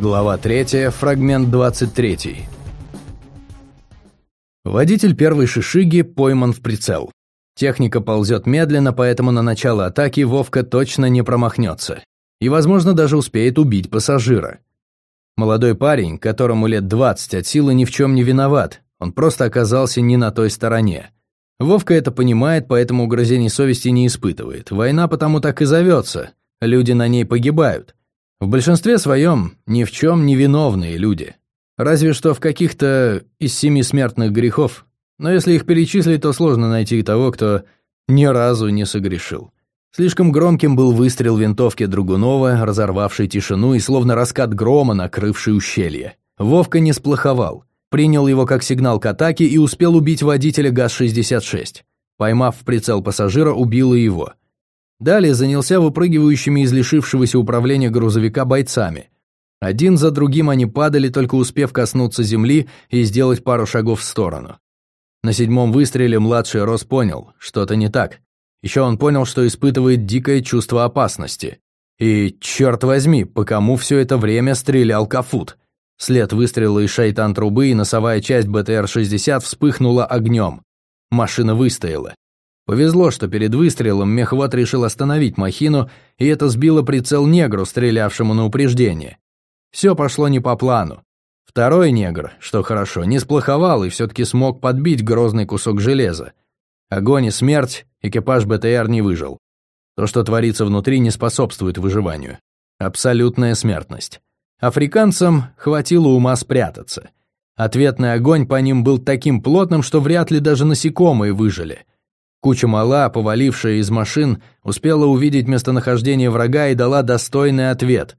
Глава 3, фрагмент 23. Водитель первой шишиги пойман в прицел. Техника ползет медленно, поэтому на начало атаки Вовка точно не промахнется. И, возможно, даже успеет убить пассажира. Молодой парень, которому лет 20 от силы, ни в чем не виноват. Он просто оказался не на той стороне. Вовка это понимает, поэтому угрызений совести не испытывает. Война потому так и зовется. Люди на ней погибают. В большинстве своем ни в чем не виновные люди. Разве что в каких-то из семи смертных грехов. Но если их перечислить, то сложно найти того, кто ни разу не согрешил. Слишком громким был выстрел винтовки Другунова, разорвавший тишину и словно раскат грома, накрывший ущелье. Вовка не сплоховал. Принял его как сигнал к атаке и успел убить водителя ГАЗ-66. Поймав в прицел пассажира, убил и его. Далее занялся выпрыгивающими из лишившегося управления грузовика бойцами. Один за другим они падали, только успев коснуться земли и сделать пару шагов в сторону. На седьмом выстреле младший Рос понял, что-то не так. Еще он понял, что испытывает дикое чувство опасности. И, черт возьми, по кому все это время стрелял Кафут? След выстрела из шайтан-трубы и носовая часть БТР-60 вспыхнула огнем. Машина выстояла. Повезло, что перед выстрелом мехвод решил остановить махину, и это сбило прицел негру, стрелявшему на упреждение. Все пошло не по плану. Второй негр, что хорошо, не сплоховал и все-таки смог подбить грозный кусок железа. Огонь и смерть, экипаж БТР не выжил. То, что творится внутри, не способствует выживанию. Абсолютная смертность. Африканцам хватило ума спрятаться. Ответный огонь по ним был таким плотным, что вряд ли даже насекомые выжили – Куча мала, повалившая из машин, успела увидеть местонахождение врага и дала достойный ответ.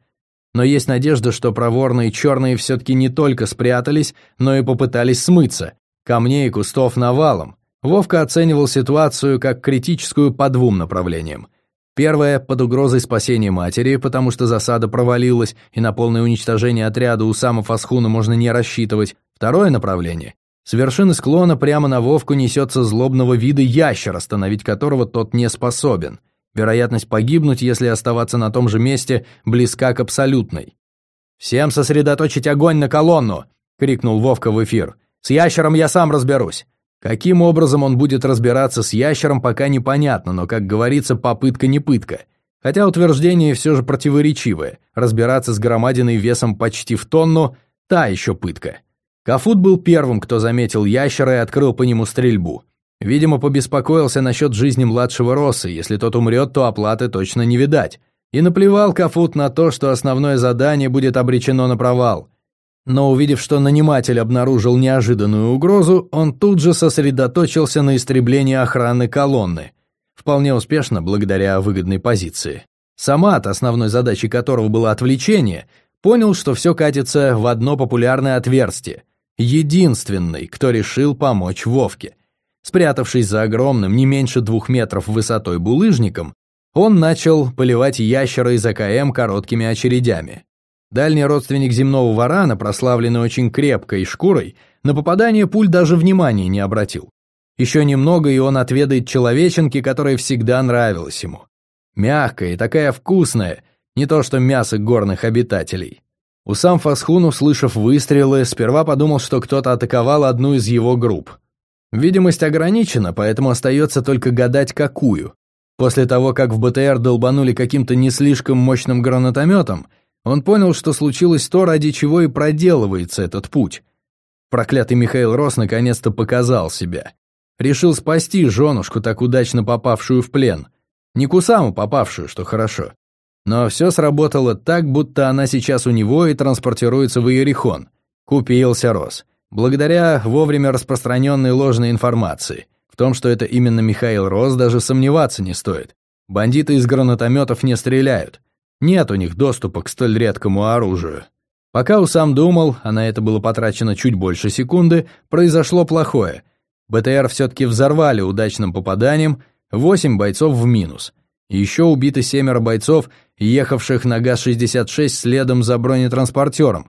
Но есть надежда, что проворные черные все-таки не только спрятались, но и попытались смыться. Камней и кустов навалом. Вовка оценивал ситуацию как критическую по двум направлениям. Первое – под угрозой спасения матери, потому что засада провалилась, и на полное уничтожение отряда у самого Фасхуна можно не рассчитывать. Второе направление с вершины склона прямо на Вовку несется злобного вида ящер, остановить которого тот не способен. Вероятность погибнуть, если оставаться на том же месте, близка к абсолютной. «Всем сосредоточить огонь на колонну!» — крикнул Вовка в эфир. «С ящером я сам разберусь!» Каким образом он будет разбираться с ящером, пока непонятно, но, как говорится, попытка не пытка. Хотя утверждение все же противоречивое. Разбираться с громадиной весом почти в тонну – та еще пытка. Кафут был первым, кто заметил ящера и открыл по нему стрельбу. Видимо, побеспокоился насчет жизни младшего Росса, если тот умрет, то оплаты точно не видать. И наплевал Кафут на то, что основное задание будет обречено на провал. Но увидев, что наниматель обнаружил неожиданную угрозу, он тут же сосредоточился на истреблении охраны колонны. Вполне успешно, благодаря выгодной позиции. Самат, основной задачей которого было отвлечение, понял, что все катится в одно популярное отверстие – единственный, кто решил помочь Вовке. Спрятавшись за огромным, не меньше двух метров высотой булыжником, он начал поливать ящера из АКМ короткими очередями. Дальний родственник земного варана, прославленный очень крепкой шкурой, на попадание пуль даже внимания не обратил. Еще немного, и он отведает человеченки, которая всегда нравилась ему. Мягкая и такая вкусная, не то что мясо горных обитателей. Усам Фасхун, услышав выстрелы, сперва подумал, что кто-то атаковал одну из его групп. Видимость ограничена, поэтому остается только гадать, какую. После того, как в БТР долбанули каким-то не слишком мощным гранатометом, он понял, что случилось то, ради чего и проделывается этот путь. Проклятый Михаил Рос наконец-то показал себя. Решил спасти женушку, так удачно попавшую в плен. Не Кусаму попавшую, что хорошо. Но все сработало так, будто она сейчас у него и транспортируется в Иерихон. Купился Рос. Благодаря вовремя распространенной ложной информации. В том, что это именно Михаил Рос, даже сомневаться не стоит. Бандиты из гранатометов не стреляют. Нет у них доступа к столь редкому оружию. Пока Усам думал, а на это было потрачено чуть больше секунды, произошло плохое. БТР все-таки взорвали удачным попаданием, восемь бойцов в минус – еще убиты семеро бойцов, ехавших на ГАЗ-66 следом за бронетранспортером.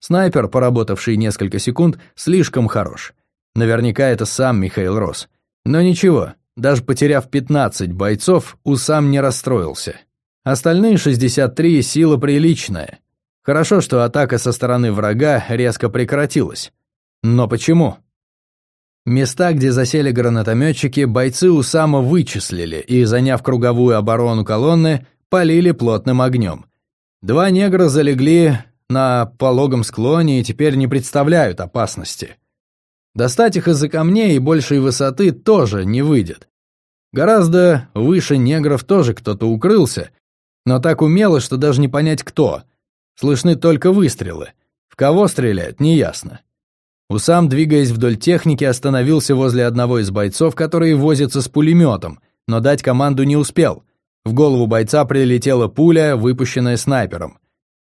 Снайпер, поработавший несколько секунд, слишком хорош. Наверняка это сам Михаил Рос. Но ничего, даже потеряв 15 бойцов, Усам не расстроился. Остальные 63 сила приличная. Хорошо, что атака со стороны врага резко прекратилась. Но почему? Места, где засели гранатометчики, бойцы Усама вычислили и, заняв круговую оборону колонны, полили плотным огнем. Два негра залегли на пологом склоне и теперь не представляют опасности. Достать их из-за камней и большей высоты тоже не выйдет. Гораздо выше негров тоже кто-то укрылся, но так умело, что даже не понять кто. Слышны только выстрелы. В кого стрелять, неясно. Усам, двигаясь вдоль техники, остановился возле одного из бойцов, который возится с пулеметом, но дать команду не успел. В голову бойца прилетела пуля, выпущенная снайпером.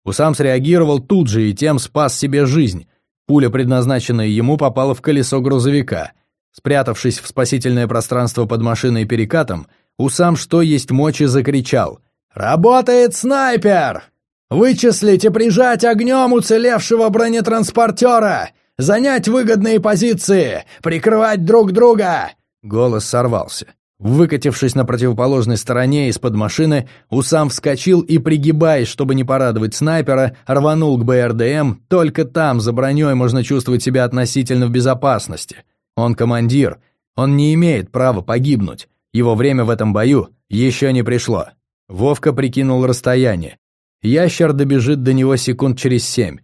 Усам среагировал тут же и тем спас себе жизнь. Пуля, предназначенная ему, попала в колесо грузовика. Спрятавшись в спасительное пространство под машиной перекатом, Усам что есть мочи закричал. «Работает снайпер! Вычислить и прижать огнем уцелевшего бронетранспортера! Занять выгодные позиции! Прикрывать друг друга!» Голос сорвался. Выкатившись на противоположной стороне из-под машины, Усам вскочил и, пригибаясь, чтобы не порадовать снайпера, рванул к БРДМ, только там, за броней, можно чувствовать себя относительно в безопасности. Он командир, он не имеет права погибнуть, его время в этом бою еще не пришло. Вовка прикинул расстояние. Ящер добежит до него секунд через семь.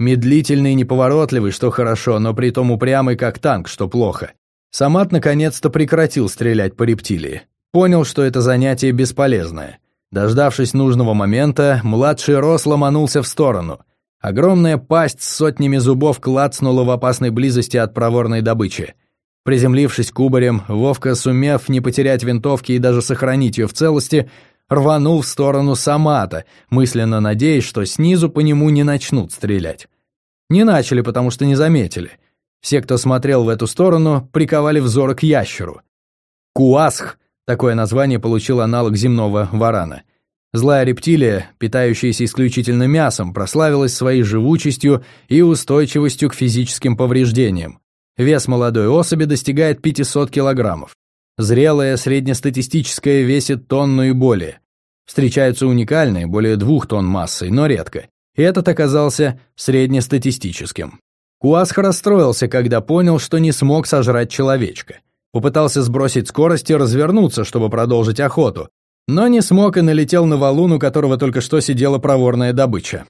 Медлительный и неповоротливый, что хорошо, но при том упрямый, как танк, что плохо. Самат наконец-то прекратил стрелять по рептилии. Понял, что это занятие бесполезное. Дождавшись нужного момента, младший Рос ломанулся в сторону. Огромная пасть с сотнями зубов клацнула в опасной близости от проворной добычи. Приземлившись кубарем, Вовка, сумев не потерять винтовки и даже сохранить ее в целости, рванул в сторону Самата, мысленно надеясь, что снизу по нему не начнут стрелять. Не начали, потому что не заметили — все, кто смотрел в эту сторону, приковали взоры к ящеру. Куасх – такое название получил аналог земного варана. Злая рептилия, питающаяся исключительно мясом, прославилась своей живучестью и устойчивостью к физическим повреждениям. Вес молодой особи достигает 500 килограммов. Зрелая среднестатистическая весит тонну и более. Встречаются уникальные, более двух тонн массой, но редко. Этот оказался среднестатистическим. Куасх расстроился, когда понял, что не смог сожрать человечка. Попытался сбросить скорость и развернуться, чтобы продолжить охоту, но не смог и налетел на валун, у которого только что сидела проворная добыча.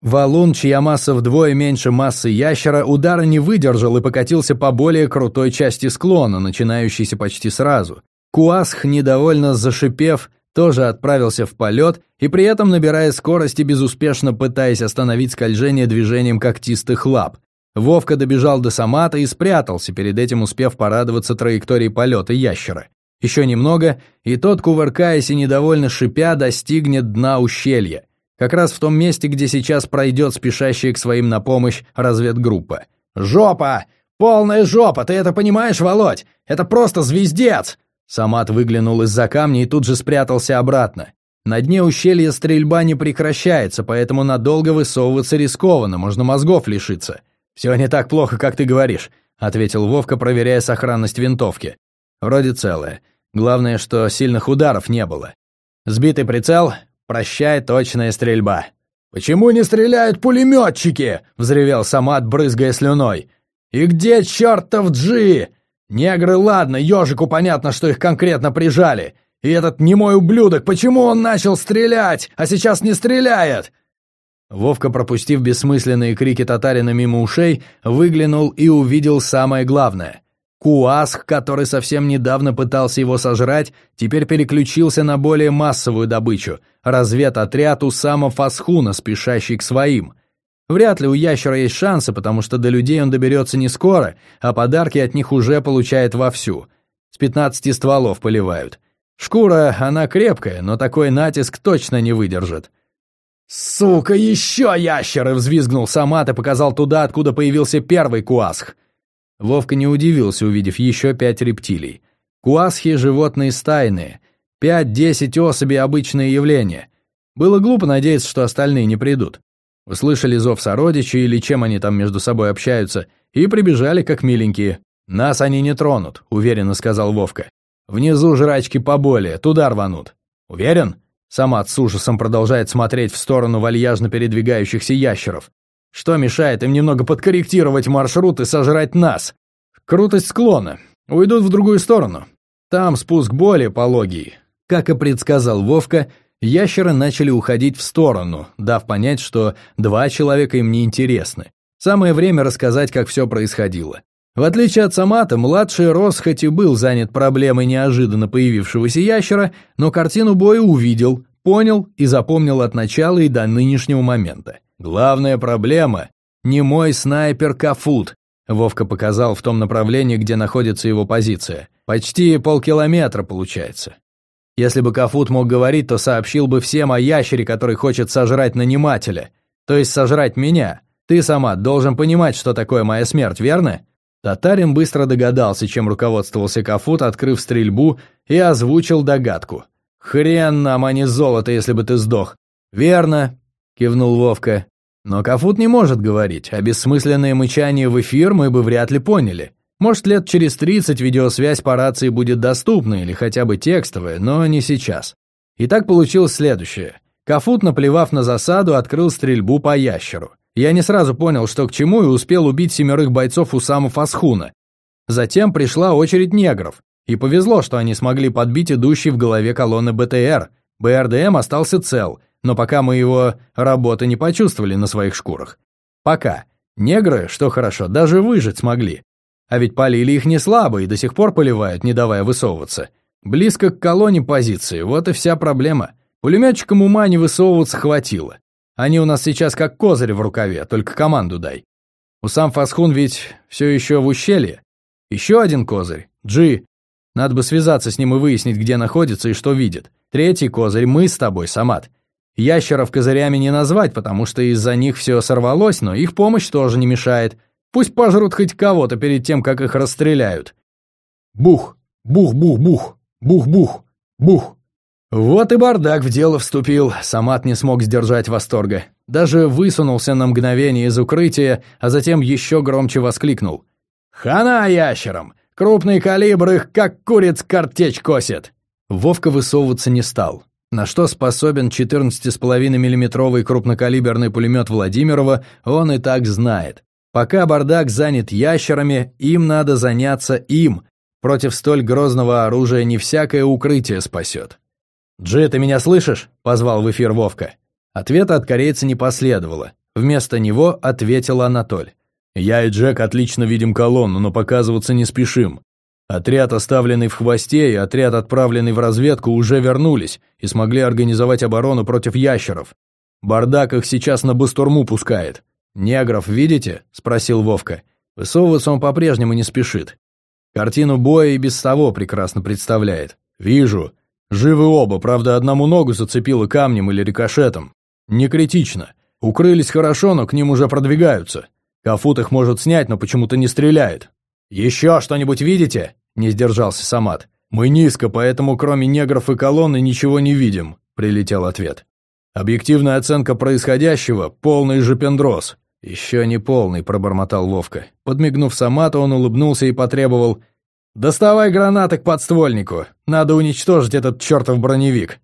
Валун, чья масса вдвое меньше массы ящера, удара не выдержал и покатился по более крутой части склона, начинающейся почти сразу. Куасх, недовольно зашипев, тоже отправился в полет и при этом набирая скорость и безуспешно пытаясь остановить скольжение движением когтистых лап. Вовка добежал до Самата и спрятался, перед этим успев порадоваться траектории полета ящера. Еще немного, и тот, кувыркаясь и недовольно шипя, достигнет дна ущелья. Как раз в том месте, где сейчас пройдет спешащая к своим на помощь разведгруппа. «Жопа! Полная жопа! Ты это понимаешь, Володь? Это просто звездец!» Самат выглянул из-за камня и тут же спрятался обратно. На дне ущелья стрельба не прекращается, поэтому надолго высовываться рискованно, можно мозгов лишиться. «Все не так плохо, как ты говоришь», — ответил Вовка, проверяя сохранность винтовки. «Вроде целая. Главное, что сильных ударов не было. Сбитый прицел, прощай, точная стрельба». «Почему не стреляют пулеметчики?» — взревел Самат, брызгая слюной. «И где чертов Джи? Негры, ладно, ежику понятно, что их конкретно прижали. И этот немой ублюдок, почему он начал стрелять, а сейчас не стреляет?» Вовка, пропустив бессмысленные крики татарина мимо ушей, выглянул и увидел самое главное. Куасх, который совсем недавно пытался его сожрать, теперь переключился на более массовую добычу – разведотряд Усама Фасхуна, спешащий к своим. Вряд ли у ящера есть шансы, потому что до людей он доберется не скоро, а подарки от них уже получает вовсю. С 15 стволов поливают. Шкура, она крепкая, но такой натиск точно не выдержит. «Сука, еще ящеры!» — взвизгнул Самат и показал туда, откуда появился первый куасх. Вовка не удивился, увидев еще пять рептилий. Куасхи — животные стайные. Пять-десять особей — обычное явление. Было глупо надеяться, что остальные не придут. Услышали зов сородичей или чем они там между собой общаются, и прибежали как миленькие. «Нас они не тронут», — уверенно сказал Вовка. «Внизу жрачки поболее, туда рванут». «Уверен?» Самат с ужасом продолжает смотреть в сторону вальяжно передвигающихся ящеров. Что мешает им немного подкорректировать маршрут и сожрать нас? Крутость склона. Уйдут в другую сторону. Там спуск более пологий. Как и предсказал Вовка, ящеры начали уходить в сторону, дав понять, что два человека им не интересны. Самое время рассказать, как все происходило. В отличие от Самата, младший Рос хоть и был занят проблемой неожиданно появившегося ящера, но картину боя увидел, понял и запомнил от начала и до нынешнего момента. Главная проблема – не мой снайпер Кафут. Вовка показал в том направлении, где находится его позиция. Почти полкилометра получается. Если бы Кафут мог говорить, то сообщил бы всем о ящере, который хочет сожрать нанимателя. То есть сожрать меня. Ты сама должен понимать, что такое моя смерть, верно? Татарин быстро догадался, чем руководствовался Кафут, открыв стрельбу, и озвучил догадку. «Хрен нам, а не золото, если бы ты сдох». «Верно», — кивнул Вовка. Но Кафут не может говорить, а бессмысленное мычание в эфир мы бы вряд ли поняли. Может, лет через 30 видеосвязь по рации будет доступна или хотя бы текстовая, но не сейчас. И так получилось следующее. Кафут, наплевав на засаду, открыл стрельбу по ящеру. Я не сразу понял, что к чему, и успел убить семерых бойцов у самого Фасхуна. Затем пришла очередь негров. И повезло, что они смогли подбить идущий в голове колонны БТР. БРДМ остался цел – но пока мы его работы не почувствовали на своих шкурах. Пока. Негры, что хорошо, даже выжить смогли. А ведь полили их не слабо и до сих пор поливают, не давая высовываться. Близко к колонне позиции, вот и вся проблема. Пулеметчикам ума не высовываться хватило. Они у нас сейчас как козырь в рукаве, только команду дай. У сам Фасхун ведь все еще в ущелье. Еще один козырь, Джи. Надо бы связаться с ним и выяснить, где находится и что видит. Третий козырь, мы с тобой, Самат. Ящеров козырями не назвать, потому что из-за них все сорвалось, но их помощь тоже не мешает. Пусть пожрут хоть кого-то перед тем, как их расстреляют. Бух, бух-бух-бух, бух-бух, бух. Вот и бардак в дело вступил, Самат не смог сдержать восторга. Даже высунулся на мгновение из укрытия, а затем еще громче воскликнул. «Хана ящерам! Крупный калибр их, как куриц, картечь косит!» Вовка высовываться не стал. На что способен 14,5 миллиметровый крупнокалиберный пулемет Владимирова, он и так знает. Пока бардак занят ящерами, им надо заняться им. Против столь грозного оружия не всякое укрытие спасет. «Джи, ты меня слышишь?» – позвал в эфир Вовка. Ответа от корейца не последовало. Вместо него ответил Анатоль. «Я и Джек отлично видим колонну, но показываться не спешим. Отряд, оставленный в хвосте, и отряд, отправленный в разведку, уже вернулись и смогли организовать оборону против ящеров. Бардак их сейчас на бастурму пускает. «Негров видите?» – спросил Вовка. Высовываться он по-прежнему не спешит. Картину боя и без того прекрасно представляет. «Вижу. Живы оба, правда, одному ногу зацепило камнем или рикошетом. Не критично. Укрылись хорошо, но к ним уже продвигаются. Кафут их может снять, но почему-то не стреляет. «Еще что-нибудь видите?» – не сдержался Самат. «Мы низко, поэтому кроме негров и колонны ничего не видим», – прилетел ответ. «Объективная оценка происходящего – полный жопендроз». «Еще не полный», – пробормотал Вовка. Подмигнув Самату, он улыбнулся и потребовал «Доставай гранаты к подствольнику, надо уничтожить этот чертов броневик».